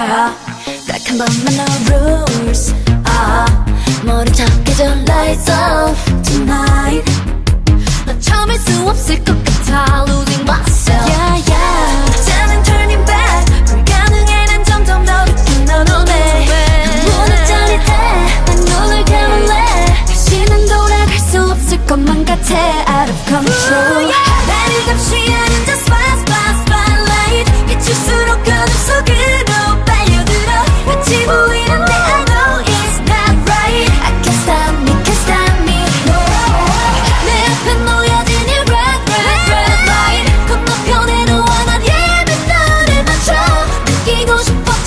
ah 달콤한 no rules. ah 머리 작게 져 lights off tonight. 나 참을 수 없을 것 같아 losing myself. Yeah yeah.